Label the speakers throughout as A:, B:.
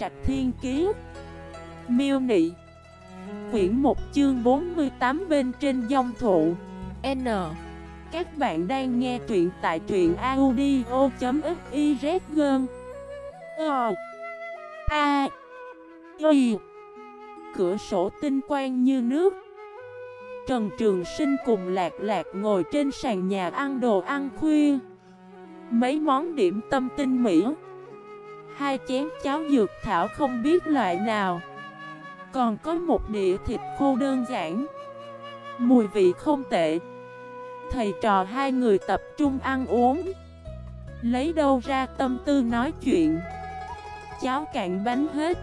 A: Trạch Thiên Kiế Miêu Nị. Quyển 1 chương 48 bên trên Dòng thụ. N. Các bạn đang nghe truyện tại truyện audio.xyz gơn Ờ. A. Y. Cửa sổ tinh quang như nước. Trần Trường Sinh cùng Lạc Lạc ngồi trên sàn nhà ăn đồ ăn khuya. Mấy món điểm tâm tinh mỹ. Hai chén cháo dược thảo không biết loại nào. Còn có một đĩa thịt khô đơn giản. Mùi vị không tệ. Thầy trò hai người tập trung ăn uống. Lấy đâu ra tâm tư nói chuyện. Cháo cạn bánh hết.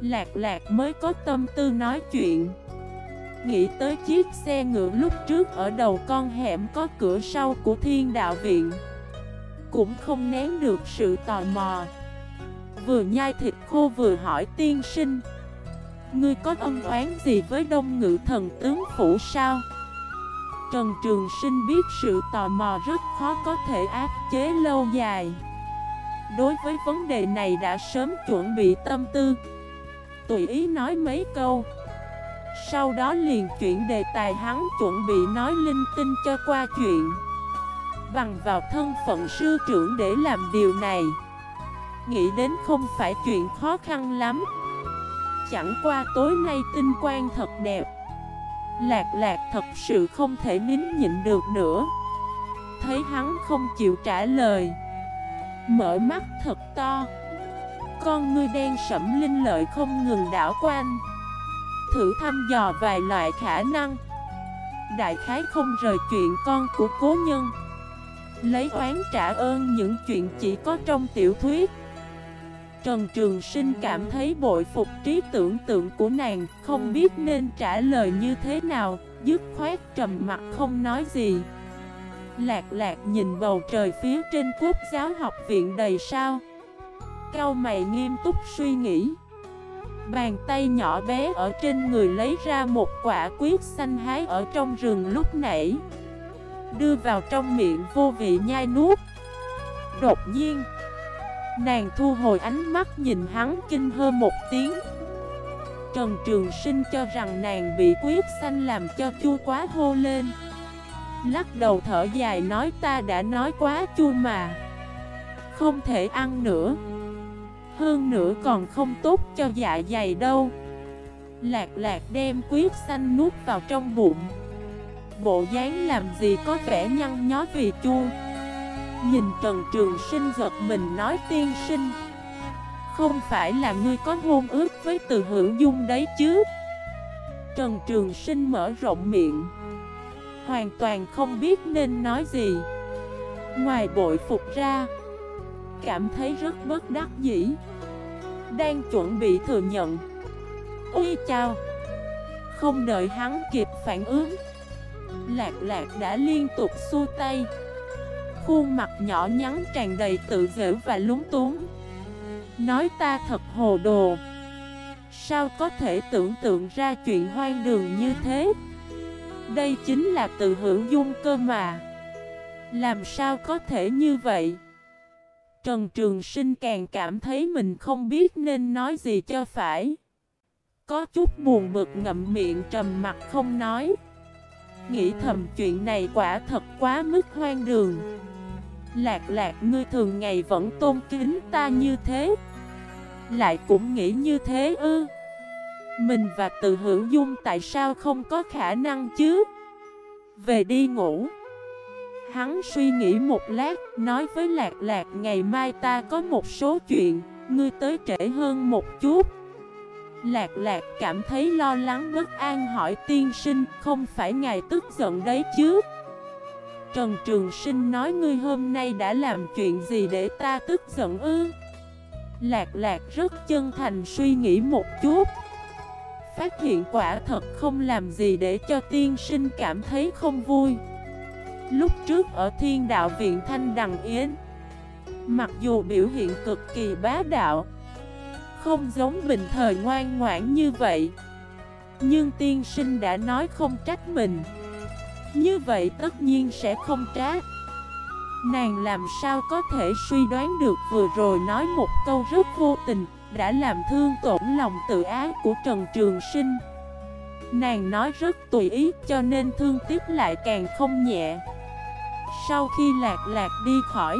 A: Lạc lạc mới có tâm tư nói chuyện. Nghĩ tới chiếc xe ngựa lúc trước ở đầu con hẻm có cửa sau của thiên đạo viện. Cũng không nén được sự tò mò. Vừa nhai thịt khô vừa hỏi tiên sinh. Ngươi có ân oán gì với đông ngự thần tướng phủ sao? Trần Trường Sinh biết sự tò mò rất khó có thể áp chế lâu dài. Đối với vấn đề này đã sớm chuẩn bị tâm tư. Tùy ý nói mấy câu. Sau đó liền chuyển đề tài hắn chuẩn bị nói linh tinh cho qua chuyện. Bằng vào thân phận sư trưởng để làm điều này. Nghĩ đến không phải chuyện khó khăn lắm. Chẳng qua tối nay tinh quang thật đẹp. Lạc lạc thật sự không thể nín nhịn được nữa. Thấy hắn không chịu trả lời. Mở mắt thật to. Con ngươi đen sẫm linh lợi không ngừng đảo quanh. Thử thăm dò vài loại khả năng. Đại khái không rời chuyện con của cố nhân. Lấy oán trả ơn những chuyện chỉ có trong tiểu thuyết. Trần Trường Sinh cảm thấy bội phục trí tưởng tượng của nàng, Không biết nên trả lời như thế nào, Dứt khoát trầm mặt không nói gì. Lạc lạc nhìn bầu trời phía trên quốc giáo học viện đầy sao. Cao mày nghiêm túc suy nghĩ. Bàn tay nhỏ bé ở trên người lấy ra một quả quyết xanh hái ở trong rừng lúc nãy. Đưa vào trong miệng vô vị nhai nuốt. Đột nhiên Nàng thu hồi ánh mắt nhìn hắn kinh hơn một tiếng. Trần Trường Sinh cho rằng nàng bị quyết xanh làm cho chua quá hô lên. Lắc đầu thở dài nói ta đã nói quá chua mà. Không thể ăn nữa. Hơn nữa còn không tốt cho dạ dày đâu. Lạc lạc đem quyết xanh nuốt vào trong bụng. Bộ dáng làm gì có vẻ nhăn nhó vì chua. Nhìn Trần Trường Sinh giật mình nói, tiên sinh, Không phải là ngươi có hôn ước với từ hữu dung đấy chứ? Trần Trường Sinh mở rộng miệng, Hoàn toàn không biết nên nói gì. Ngoài bội phục ra, Cảm thấy rất bất đắc dĩ, Đang chuẩn bị thừa nhận Ui chào Không đợi hắn kịp phản ứng, Lạc lạc đã liên tục xua tay. Khuôn mặt nhỏ nhắn tràn đầy tự dễu và lúng túng. Nói ta thật hồ đồ. Sao có thể tưởng tượng ra chuyện hoang đường như thế? Đây chính là tự hữu dung cơ mà. Làm sao có thể như vậy? Trần Trường Sinh càng cảm thấy mình không biết nên nói gì cho phải. Có chút buồn bực ngậm miệng trầm mặt không nói. Nghĩ thầm chuyện này quả thật quá mức hoang đường. Lạc lạc, ngươi thường ngày vẫn tôn kính ta như thế. Lại cũng nghĩ như thế ư. Mình và từ hữu dung tại sao không có khả năng chứ? Về đi ngủ. Hắn suy nghĩ một lát, Nói với lạc lạc, ngày mai ta có một số chuyện, Ngươi tới trễ hơn một chút. Lạc lạc, cảm thấy lo lắng bất an hỏi tiên sinh, Không phải ngài tức giận đấy chứ? Trần Trường Sinh nói ngươi hôm nay đã làm chuyện gì để ta tức giận ư? Lạc lạc rất chân thành suy nghĩ một chút. Phát hiện quả thật không làm gì để cho tiên sinh cảm thấy không vui. Lúc trước ở thiên đạo viện Thanh Đằng Yến, Mặc dù biểu hiện cực kỳ bá đạo, Không giống bình thời ngoan ngoãn như vậy, Nhưng tiên sinh đã nói không trách mình như vậy tất nhiên sẽ không trá. Nàng làm sao có thể suy đoán được vừa rồi nói một câu rất vô tình, Đã làm thương tổn lòng tự ái của Trần Trường Sinh. Nàng nói rất tùy ý cho nên thương tiếc lại càng không nhẹ. Sau khi lạc lạc đi khỏi,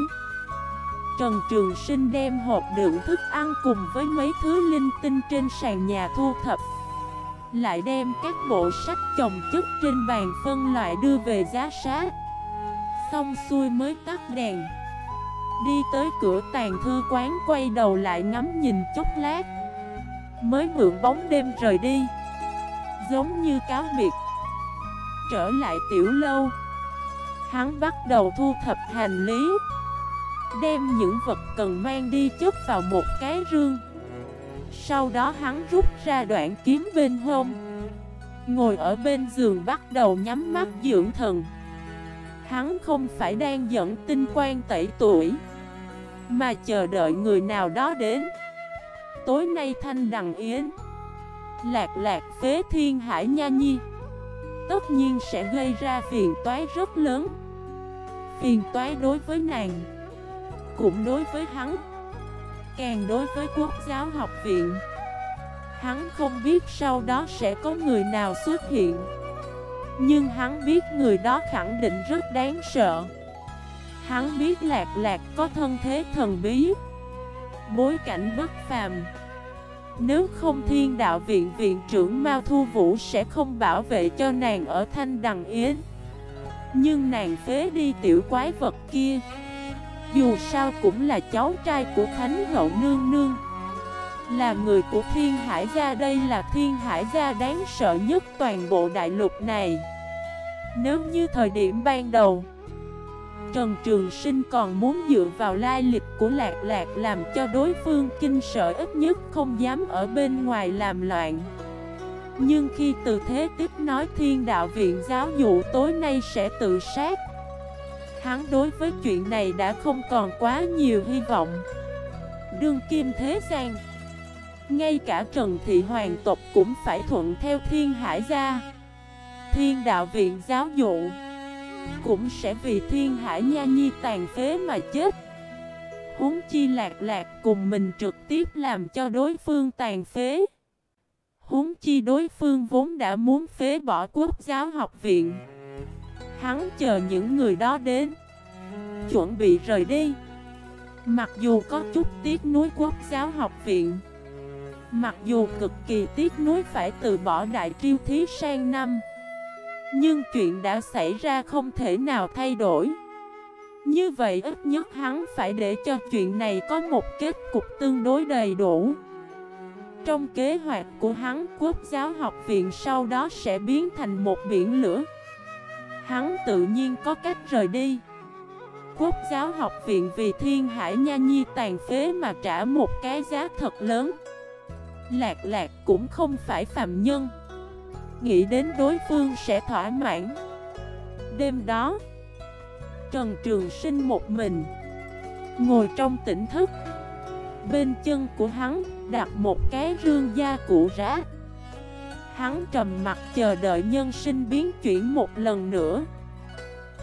A: Trần Trường Sinh đem hộp đựng thức ăn cùng với mấy thứ linh tinh trên sàn nhà thu thập. Lại đem các bộ sách chồng chất trên bàn phân loại đưa về giá sát. Xong xuôi mới tắt đèn. Đi tới cửa tàn thư quán quay đầu lại ngắm nhìn chút lát. Mới mượn bóng đêm rời đi. Giống như cáo biệt. Trở lại tiểu lâu. Hắn bắt đầu thu thập hành lý. Đem những vật cần mang đi chất vào một cái rương. Sau đó hắn rút ra đoạn kiếm bên hông. Ngồi ở bên giường bắt đầu nhắm mắt dưỡng thần. Hắn không phải đang dẫn tinh quan tẩy tuổi, Mà chờ đợi người nào đó đến. Tối nay Thanh Đằng Yến, Lạc lạc phế thiên hải nha nhi, Tất nhiên sẽ gây ra phiền toái rất lớn. Phiền toái đối với nàng, Cũng đối với hắn. Càng đối với quốc giáo học viện. Hắn không biết sau đó sẽ có người nào xuất hiện. Nhưng hắn biết người đó khẳng định rất đáng sợ. Hắn biết lạc lạc có thân thế thần bí, Bối cảnh bất phàm. Nếu không thiên đạo viện viện trưởng Mao Thu Vũ sẽ không bảo vệ cho nàng ở Thanh Đằng Yến. Nhưng nàng phế đi tiểu quái vật kia. Dù sao cũng là cháu trai của Thánh Hậu Nương Nương Là người của Thiên Hải Gia đây là Thiên Hải Gia đáng sợ nhất toàn bộ đại lục này Nếu như thời điểm ban đầu Trần Trường Sinh còn muốn dựa vào lai lịch của Lạc Lạc làm cho đối phương kinh sợ ít nhất không dám ở bên ngoài làm loạn. Nhưng khi từ thế tiếp nói thiên đạo viện giáo dụ tối nay sẽ tự sát, hắn đối với chuyện này đã không còn quá nhiều hy vọng. Đương kim thế gian, ngay cả Trần Thị Hoàng tộc cũng phải thuận theo thiên hải gia. Thiên đạo viện giáo dụ cũng sẽ vì thiên hải nha nhi tàn phế mà chết Huống chi lạc lạc cùng mình trực tiếp làm cho đối phương tàn phế Huống chi đối phương vốn đã muốn phế bỏ quốc giáo học viện Hắn chờ những người đó đến. Chuẩn bị rời đi. Mặc dù có chút tiếc nuối quốc giáo học viện, Mặc dù cực kỳ tiếc nuối phải từ bỏ đại triêu thí sang năm, nhưng chuyện đã xảy ra không thể nào thay đổi. Như vậy ít nhất hắn phải để cho chuyện này có một kết cục tương đối đầy đủ. Trong kế hoạch của hắn, quốc giáo học viện sau đó sẽ biến thành một biển lửa. Hắn tự nhiên có cách rời đi. Quốc giáo học viện vì thiên hải nha nhi tàn phế mà trả một cái giá thật lớn. Lạc lạc cũng không phải phạm nhân. Nghĩ đến đối phương sẽ thỏa mãn. Đêm đó, Trần Trường Sinh một mình Ngồi trong tỉnh thức. Bên chân của hắn đặt một cái rương da cụ rá Hắn trầm mặt chờ đợi nhân sinh biến chuyển một lần nữa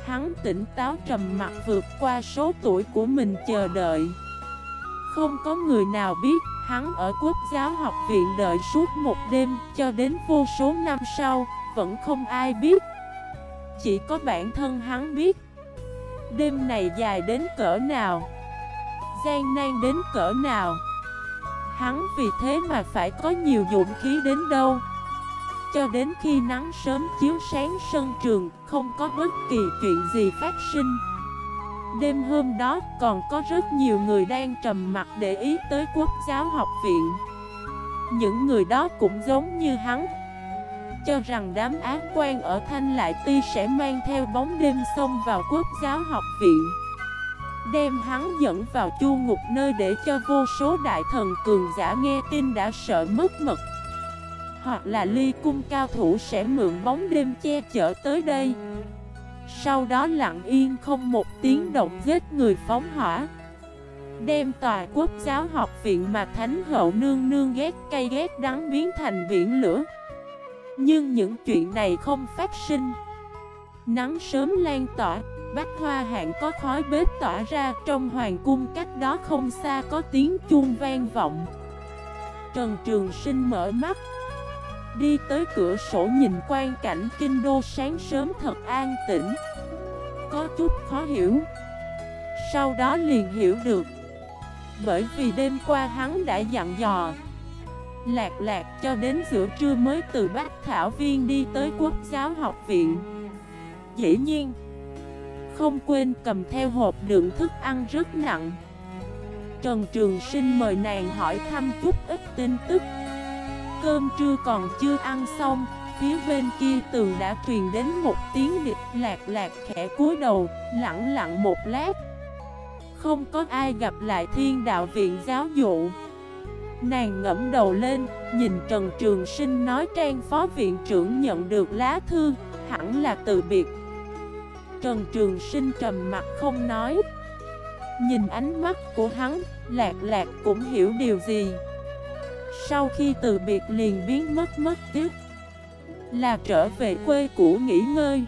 A: Hắn tỉnh táo trầm mặt vượt qua số tuổi của mình chờ đợi Không có người nào biết Hắn ở quốc giáo học viện đợi suốt một đêm cho đến vô số năm sau, vẫn không ai biết. Chỉ có bản thân hắn biết. Đêm này dài đến cỡ nào, gian nan đến cỡ nào. Hắn vì thế mà phải có nhiều dụng khí đến đâu. Cho đến khi nắng sớm chiếu sáng sân trường, không có bất kỳ chuyện gì phát sinh. Đêm hôm đó còn có rất nhiều người đang trầm mặt để ý tới quốc giáo học viện. Những người đó cũng giống như hắn Cho rằng đám ác quan ở Thanh Lại Ti sẽ mang theo bóng đêm xông vào quốc giáo học viện. Đem hắn dẫn vào chu ngục nơi để cho vô số đại thần cường giả nghe tin đã sợ mất mật. Hoặc là ly cung cao thủ sẽ mượn bóng đêm che chở tới đây. Sau đó lặng yên không một tiếng động giết người phóng hỏa. Đem tòa quốc giáo học viện mà Thánh Hậu Nương Nương ghét cay ghét đắng biến thành biển lửa. Nhưng những chuyện này không phát sinh. Nắng sớm lan tỏa bách hoa hạng có khói bếp tỏa ra Trong hoàng cung cách đó không xa có tiếng chuông vang vọng. Trần Trường Sinh mở mắt Đi tới cửa sổ nhìn quan cảnh kinh đô sáng sớm thật an tĩnh. Có chút khó hiểu. Sau đó liền hiểu được. Bởi vì đêm qua hắn đã dặn dò. Lạc lạc cho đến giữa trưa mới từ Bách Thảo Viên đi tới Quốc giáo học viện. Dĩ nhiên, Không quên cầm theo hộp đựng thức ăn rất nặng. Trần Trường Sinh mời nàng hỏi thăm chút ít tin tức. Cơm trưa còn chưa ăn xong Phía bên kia tường đã truyền đến một tiếng địch lạc lạc khẽ cúi đầu Lặng lặng một lát Không có ai gặp lại thiên đạo viện giáo dụ Nàng ngẫm đầu lên, nhìn Trần Trường Sinh nói trang phó viện trưởng nhận được lá thư, hẳn là từ biệt. Trần Trường Sinh trầm mặt không nói. Nhìn ánh mắt của hắn, lạc lạc cũng hiểu điều gì. Sau khi từ biệt liền biến mất mất tiếc Là trở về quê cũ nghỉ ngơi.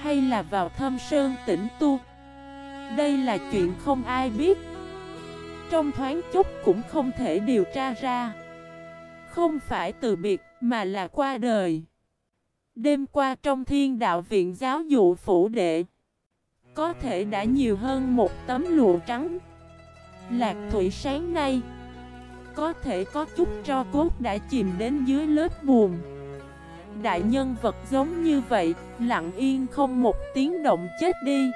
A: Hay là vào thâm sơn tỉnh tu. Đây là chuyện không ai biết. Trong thoáng chút cũng không thể điều tra ra. Không phải từ biệt mà là qua đời. Đêm qua trong thiên đạo viện giáo dụ phủ đệ, Có thể đã nhiều hơn một tấm lụa trắng. Lạc thủy sáng nay có thể có chút tro cốt đã chìm đến dưới lớp buồn Đại nhân vật giống như vậy Lặng yên không một tiếng động chết đi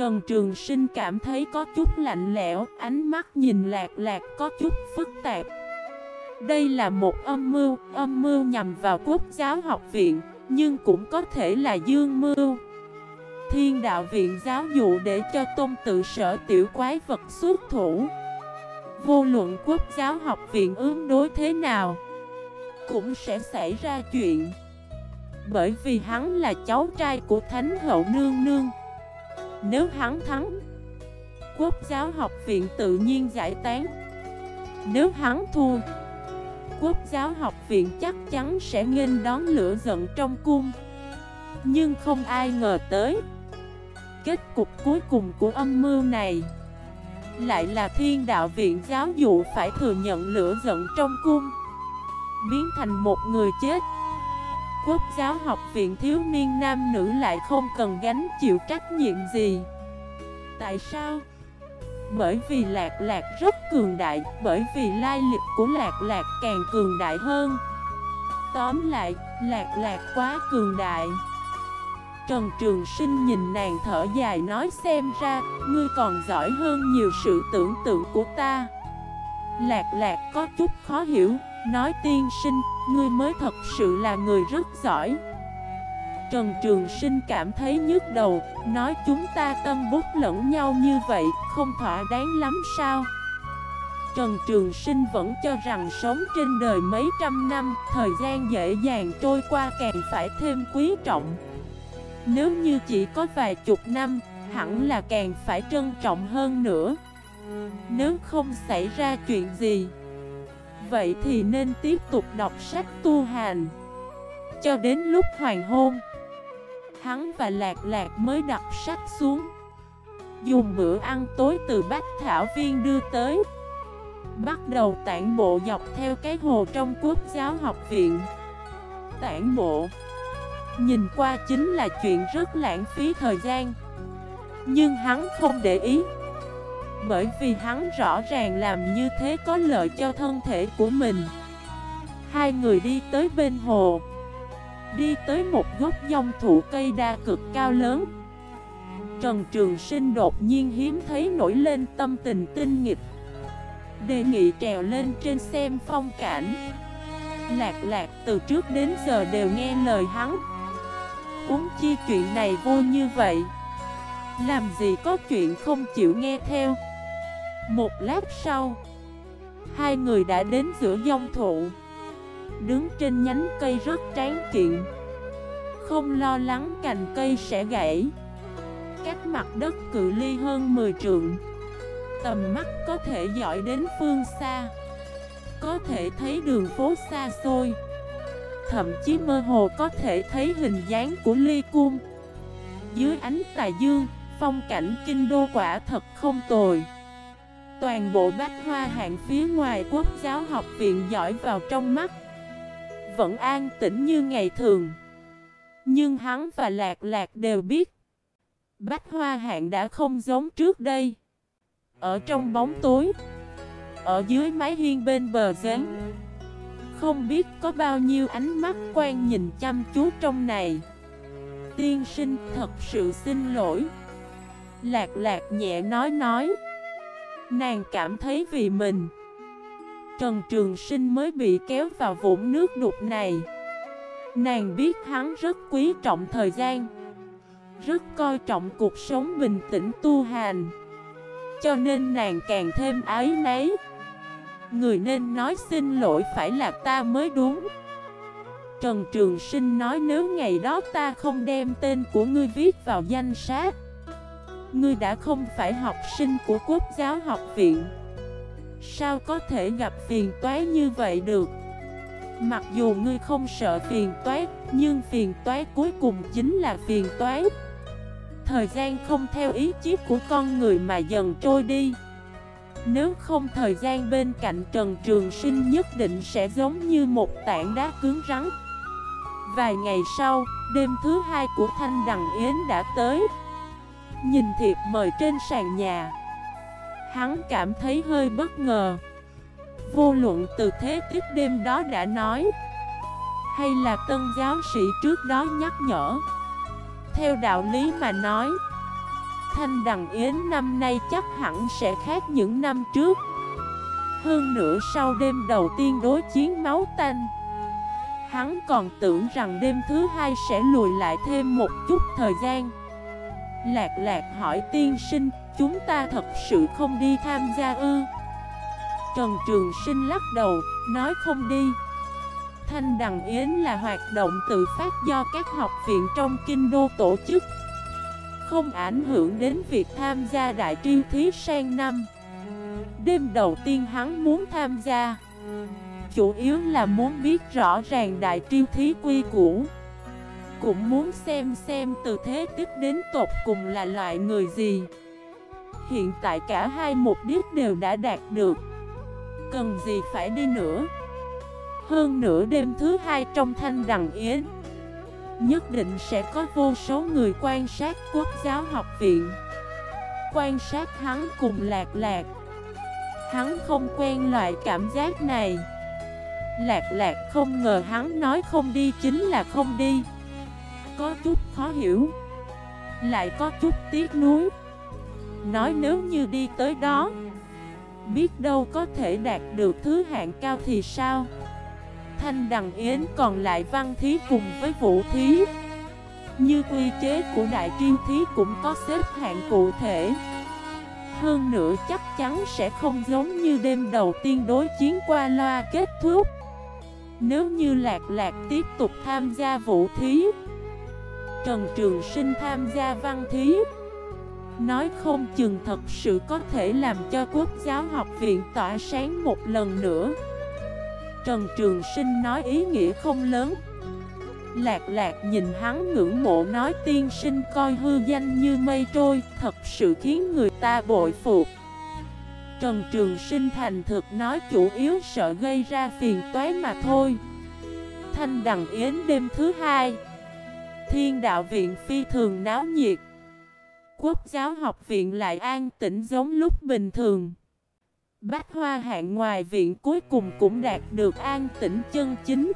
A: Trần Trường Sinh cảm thấy có chút lạnh lẽo, ánh mắt nhìn lạc lạc có chút phức tạp. Đây là một âm mưu, âm mưu nhằm vào quốc giáo học viện, nhưng cũng có thể là dương mưu. Thiên đạo viện giáo dụ để cho tôn tự sở tiểu quái vật xuất thủ. Vô luận quốc giáo học viện ứng đối thế nào, cũng sẽ xảy ra chuyện. Bởi vì hắn là cháu trai của Thánh Hậu Nương Nương. Nếu hắn thắng Quốc giáo học viện tự nhiên giải tán Nếu hắn thua Quốc giáo học viện chắc chắn sẽ nghênh đón lửa giận trong cung Nhưng không ai ngờ tới Kết cục cuối cùng của âm mưu này lại là thiên đạo viện giáo dụ phải thừa nhận lửa giận trong cung. Biến thành một người chết. Quốc giáo học viện thiếu niên nam nữ lại không cần gánh chịu trách nhiệm gì. Tại sao? Bởi vì lạc lạc rất cường đại Bởi vì lai lịch của lạc lạc càng cường đại hơn. Tóm lại, lạc lạc quá cường đại. Trần Trường Sinh nhìn nàng thở dài nói xem ra Ngươi còn giỏi hơn nhiều sự tưởng tượng của ta. Lạc lạc có chút khó hiểu Nói tiên sinh, ngươi mới thật sự là người rất giỏi. Trần Trường Sinh cảm thấy nhức đầu Nói chúng ta tâm bút lẫn nhau như vậy Không thỏa đáng lắm sao? Trần Trường Sinh vẫn cho rằng sống trên đời mấy trăm năm Thời gian dễ dàng trôi qua càng phải thêm quý trọng. Nếu như chỉ có vài chục năm, Hẳn là càng phải trân trọng hơn nữa. Nếu không xảy ra chuyện gì, Vậy thì nên tiếp tục đọc sách tu hành. Cho đến lúc hoàng hôn, Hắn và Lạc Lạc mới đặt sách xuống. Dùng bữa ăn tối từ Bách Thảo Viên đưa tới. Bắt đầu tản bộ dọc theo cái hồ trong quốc giáo học viện. Tản bộ Nhìn qua chính là chuyện rất lãng phí thời gian. Nhưng hắn không để ý. Bởi vì hắn rõ ràng làm như thế có lợi cho thân thể của mình. Hai người đi tới bên hồ. Đi tới một gốc dông thụ cây đa cực cao lớn. Trần Trường Sinh đột nhiên hiếm thấy nổi lên tâm tình tinh nghịch. Đề nghị trèo lên trên xem phong cảnh. Lạc lạc từ trước đến giờ đều nghe lời hắn. Uống chi chuyện này vô như vậy? Làm gì có chuyện không chịu nghe theo? Một lát sau, Hai người đã đến giữa dông thụ. Đứng trên nhánh cây rất tráng kiện. Không lo lắng cành cây sẽ gãy. Cách mặt đất cự ly hơn 10 trượng. Tầm mắt có thể dõi đến phương xa. Có thể thấy đường phố xa xôi. Thậm chí mơ hồ có thể thấy hình dáng của ly cung. Dưới ánh tà dương, phong cảnh kinh đô quả thật không tồi. Toàn bộ bách hoa hạng phía ngoài quốc giáo học viện giỏi vào trong mắt. Vẫn an tĩnh như ngày thường. Nhưng hắn và Lạc Lạc đều biết Bách hoa hạng đã không giống trước đây. Ở trong bóng tối Ở dưới mái hiên bên bờ giếng không biết có bao nhiêu ánh mắt quan nhìn chăm chú trong này. Tiên sinh thật sự xin lỗi. Lạc lạc nhẹ nói nói. Nàng cảm thấy vì mình. Trần Trường Sinh mới bị kéo vào vũng nước đục này. Nàng biết hắn rất quý trọng thời gian. Rất coi trọng cuộc sống bình tĩnh tu hành. Cho nên nàng càng thêm ái nấy Người nên nói xin lỗi phải là ta mới đúng. Trần Trường Sinh nói nếu ngày đó ta không đem tên của ngươi viết vào danh sách, Ngươi đã không phải học sinh của quốc giáo học viện. Sao có thể gặp phiền toái như vậy được? Mặc dù ngươi không sợ phiền toái, Nhưng phiền toái cuối cùng chính là phiền toái. Thời gian không theo ý chí của con người mà dần trôi đi. Nếu không thời gian bên cạnh Trần Trường Sinh nhất định sẽ giống như một tảng đá cứng rắn. Vài ngày sau, đêm thứ hai của Thanh Đằng Yến đã tới. Nhìn thiệp mời trên sàn nhà Hắn cảm thấy hơi bất ngờ. Vô luận từ thế tiếp đêm đó đã nói Hay là tân giáo sĩ trước đó nhắc nhở Theo đạo lý mà nói Thanh Đằng Yến năm nay chắc hẳn sẽ khác những năm trước. Hơn nữa sau đêm đầu tiên đối chiến máu tanh Hắn còn tưởng rằng đêm thứ hai sẽ lùi lại thêm một chút thời gian. Lạc lạc hỏi tiên sinh, chúng ta thật sự không đi tham gia ư? Trần Trường Sinh lắc đầu, nói không đi. Thanh Đằng Yến là hoạt động tự phát do các học viện trong kinh đô tổ chức. Không ảnh hưởng đến việc tham gia đại triêu thí sang năm. Đêm đầu tiên hắn muốn tham gia, Chủ yếu là muốn biết rõ ràng đại triêu thí quy củ. Cũng muốn xem xem từ thế tiếp đến tột cùng là loại người gì. Hiện tại cả hai mục đích đều đã đạt được. Cần gì phải đi nữa? Hơn nữa đêm thứ hai trong thanh đằng yến Nhất định sẽ có vô số người quan sát quốc giáo học viện. Quan sát hắn cùng lạc lạc. Hắn không quen loại cảm giác này. Lạc lạc không ngờ hắn nói không đi chính là không đi. Có chút khó hiểu. Lại có chút tiếc nuối. Nói nếu như đi tới đó, Biết đâu có thể đạt được thứ hạng cao thì sao? Thanh Đằng Yến còn lại văn thí cùng với vũ thí. Như quy chế của đại triên thí cũng có xếp hạng cụ thể. Hơn nữa chắc chắn sẽ không giống như đêm đầu tiên đối chiến qua loa kết thúc. Nếu như lạc lạc tiếp tục tham gia vũ thí, Trần Trường Sinh tham gia văn thí, Nói không chừng thật sự có thể làm cho quốc giáo học viện tỏa sáng một lần nữa. Trần Trường Sinh nói ý nghĩa không lớn. Lạc lạc nhìn hắn ngưỡng mộ nói, tiên sinh coi hư danh như mây trôi, Thật sự khiến người ta bội phục. Trần Trường Sinh thành thực nói, chủ yếu sợ gây ra phiền toái mà thôi. Thanh Đằng Yến đêm thứ hai. Thiên đạo viện phi thường náo nhiệt. Quốc giáo học viện lại an tĩnh giống lúc bình thường. Bách hoa hạng ngoài viện cuối cùng cũng đạt được an tĩnh chân chính.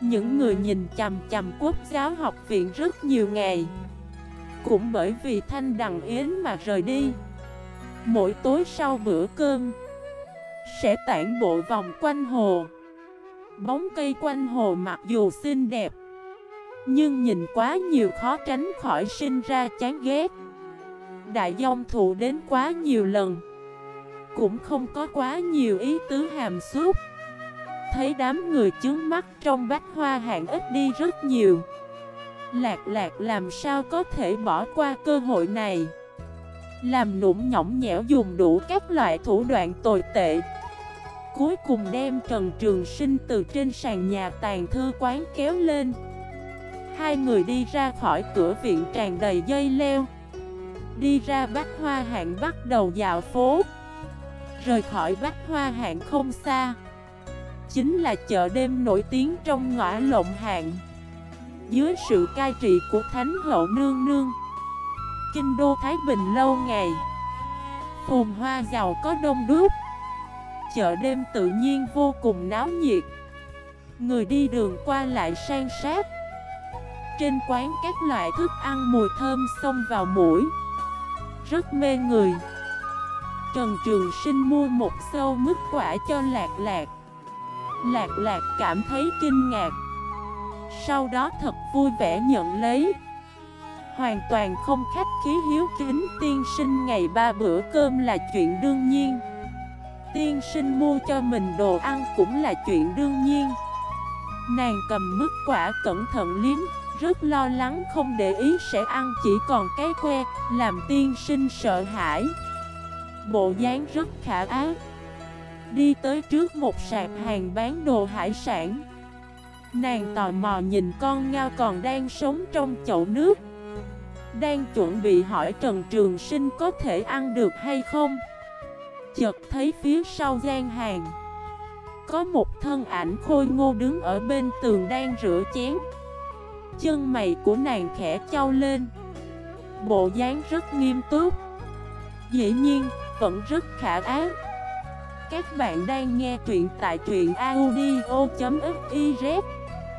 A: Những người nhìn chầm chầm quốc giáo học viện rất nhiều ngày. Cũng bởi vì thanh đằng yến mà rời đi. Mỗi tối sau bữa cơm, Sẽ tản bộ vòng quanh hồ. Bóng cây quanh hồ mặc dù xinh đẹp, nhưng nhìn quá nhiều khó tránh khỏi sinh ra chán ghét. Đại dông thụ đến quá nhiều lần. Cũng không có quá nhiều ý tứ hàm xúc. Thấy đám người chướng mắt trong bách hoa hạng ít đi rất nhiều. Lạc lạc, làm sao có thể bỏ qua cơ hội này? Làm nụm nhõng nhẽo dùng đủ các loại thủ đoạn tồi tệ. Cuối cùng đem Trần Trường Sinh từ trên sàn nhà tàn thư quán kéo lên. Hai người đi ra khỏi cửa viện tràn đầy dây leo. Đi ra bách hoa hạng bắt đầu dạo phố. Rời khỏi bách hoa hạng không xa. Chính là chợ đêm nổi tiếng trong ngõ lộng hạng. Dưới sự cai trị của Thánh Hậu Nương Nương, Kinh đô Thái Bình lâu ngày, Phồn hoa giàu có đông đúc. Chợ đêm tự nhiên vô cùng náo nhiệt. Người đi đường qua lại sang sát. Trên quán các loại thức ăn mùi thơm xông vào mũi. Rất mê người. Trần Trường Sinh mua một sâu mứt quả cho Lạc Lạc. Lạc Lạc cảm thấy kinh ngạc. Sau đó thật vui vẻ nhận lấy. Hoàn toàn không khách khí hiếu kính, tiên sinh ngày ba bữa cơm là chuyện đương nhiên. Tiên sinh mua cho mình đồ ăn cũng là chuyện đương nhiên. Nàng cầm mứt quả cẩn thận liếm, Rất lo lắng không để ý sẽ ăn, chỉ còn cái que, Làm tiên sinh sợ hãi. Bộ dáng rất khả ác Đi tới trước một sạp hàng bán đồ hải sản. Nàng tò mò nhìn con ngao còn đang sống trong chậu nước. Đang chuẩn bị hỏi Trần Trường Sinh có thể ăn được hay không. Chợt thấy phía sau gian hàng. Có một thân ảnh khôi ngô đứng ở bên tường đang rửa chén. Chân mày của nàng khẽ trao lên. Bộ dáng rất nghiêm túc. Dĩ nhiên, vẫn rất khả ác Các bạn đang nghe truyện tại truyện audio.fif